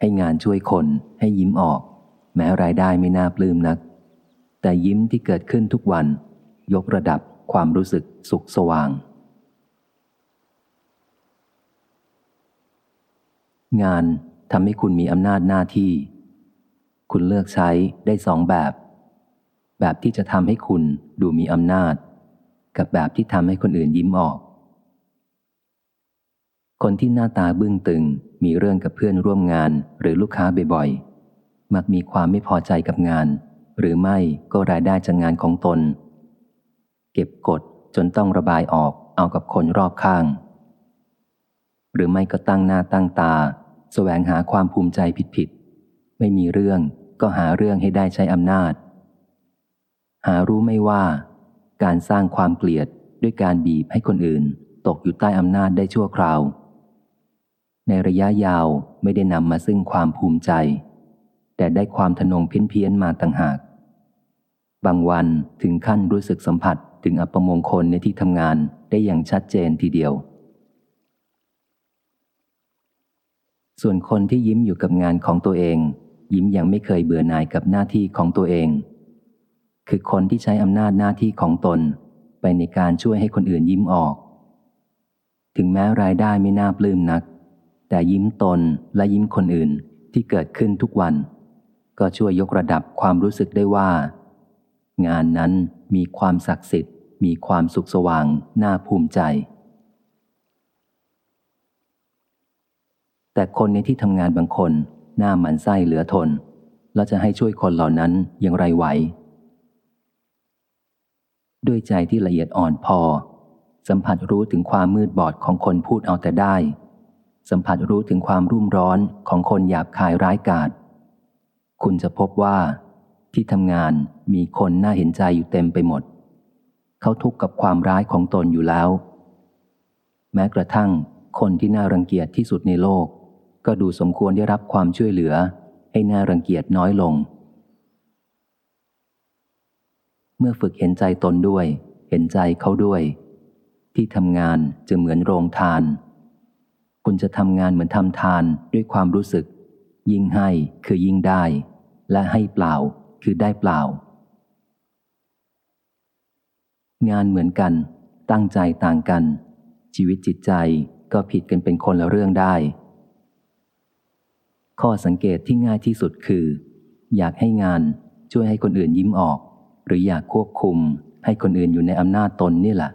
ให้งานช่วยคน ให้ยิ้มออก แม้รายได้ไม่น่าปลื้มนัก แต่ยิ้มที่เกิดขึ้นทุกวัน ยกระดับความรู้สึกสุขสว่าง งานทำให้คุณมีอำนาจหน้าที่ คุณเลือกใช้ได้สองแบบ แบบที่จะทำให้คุณดูมีอำนาจ กับแบบที่ทำให้คนอื่นยิ้มออก คนที่หน้าตาบึ้งตึง มีเรื่องกับเพื่อนร่วมงานหรือลูกค้าบ่อยๆ มักมีความไม่พอใจกับงาน หรือไม่ก็รายได้จากงานของตน เก็บกดจนต้องระบายออกเอากับคนรอบข้าง หรือไม่ก็ตั้งหน้าตั้งตา แสวงหาความภูมิใจผิดๆ ไม่มีเรื่องก็หาเรื่องให้ได้ใช้อำนาจ หารู้ไม่ว่า การสร้างความเกลียดด้วยการบีบให้คนอื่น ตกอยู่ใต้อำนาจได้ชั่วคราว ในระยะยาวไม่ได้นำมาซึ่งความภูมิใจ แต่ได้ความทนงเพี้ยนๆมาต่างหาก บางวันถึงขั้นรู้สึกสัมผัสถึงอัปมงคลในที่ทำงานได้อย่างชัดเจนทีเดียว ส่วนคนที่ยิ้มอยู่กับงานของตัวเอง ยิ้มยังไม่เคยเบื่อหน่ายกับหน้าที่ของตัวเอง คือคนที่ใช้อำนาจหน้าที่ของตน ไปในการช่วยให้คนอื่นยิ้มออก ถึงแม้รายได้ไม่น่าปลื้มนัก แต่ยิ้มตนและยิ้มคนอื่นที่เกิดขึ้นทุกวัน ก็ช่วยยกระดับความรู้สึกได้ว่า งานนั้นมีความศักดิ์สิทธิ์ มีความสุขสว่างน่าภูมิใจ แต่คนในที่ทำงานบางคนหน้ามันไส้เหลือทน แล้วจะให้ช่วยคนเหล่านั้นอย่างไรไหว ด้วยใจที่ละเอียดอ่อนพอ สัมผัสรู้ถึงความมืดบอดของคนพูดเอาแต่ได้ สัมผัสรู้ถึงความรุ่มร้อนของคนหยาบคายร้ายกาจคุณจะพบว่า ที่ทำงานมีคนน่าเห็นใจอยู่เต็มไปหมด เขาทุกข์กับความร้ายของตนอยู่แล้ว แม้กระทั่งคนที่น่ารังเกียจที่สุดในโลก ก็ดูสมควรได้รับความช่วยเหลือ ให้น่ารังเกียจน้อยลง เมื่อฝึกเห็นใจตนด้วย เห็นใจเขาด้วย ที่ทำงานจะเหมือนโรงทาน คุณจะทำงานเหมือนทำทานด้วยความรู้สึก ยิ่งให้คือยิ่งได้ และให้เปล่าคือได้เปล่า งานเหมือนกัน ตั้งใจต่างกัน ชีวิตจิตใจก็ผิดกันเป็นคนละเรื่องได้ ข้อสังเกตที่ง่ายที่สุดคือ อยากให้งานช่วยให้คนอื่นยิ้มออก หรืออยากควบคุมให้คนอื่นอยู่ในอำนาจตนนี่แหละ